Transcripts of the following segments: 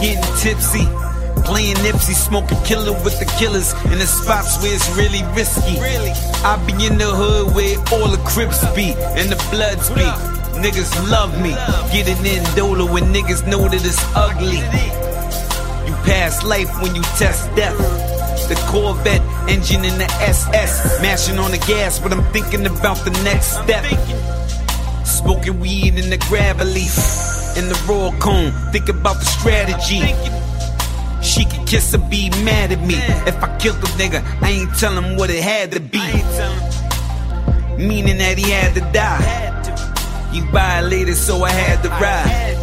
getting tipsy. Playing Nipsey, smoking killer with the killers in the spots where it's really risky. Really, I be in the hood where all the crips be and the bloods be. Niggas love me, getting in Dola when niggas know that it's ugly. You pass life when you test death. The Corvette engine in the SS, mashing on the gas, but I'm thinking about the next step. Smoking weed in the grab leaf, in the raw cone, think about the strategy. She could kiss or be mad at me. If I killed the nigga, I ain't tellin' what it had to be. Meaning that he had to die. He violated, so I had to ride.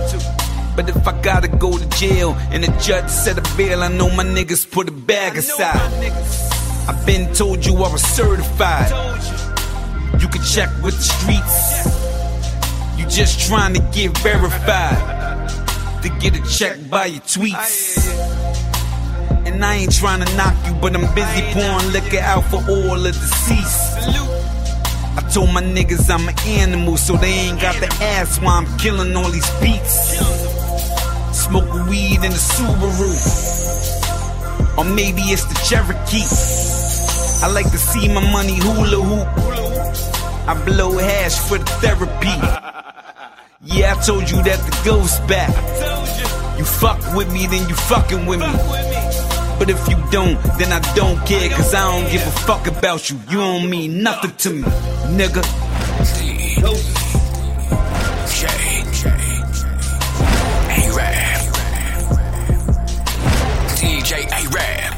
But if I gotta go to jail and the judge set a bail, I know my niggas put a bag aside. I've been told you I was certified. You can check with the streets. Just trying to get verified. To get a check by your tweets. And I ain't trying to knock you, but I'm busy pouring liquor out for all the deceased. I told my niggas I'm an animal, so they ain't got the ass why I'm killing all these beats. Smoking weed in the Subaru. Or maybe it's the Cherokee. I like to see my money hula hoop. I blow hash for the therapy. Yeah, I told you that the ghost back. You fuck with me, then you fucking with me. But if you don't, then I don't care, cause I don't give a fuck about you. You don't mean nothing to me, nigga. DJ Arab.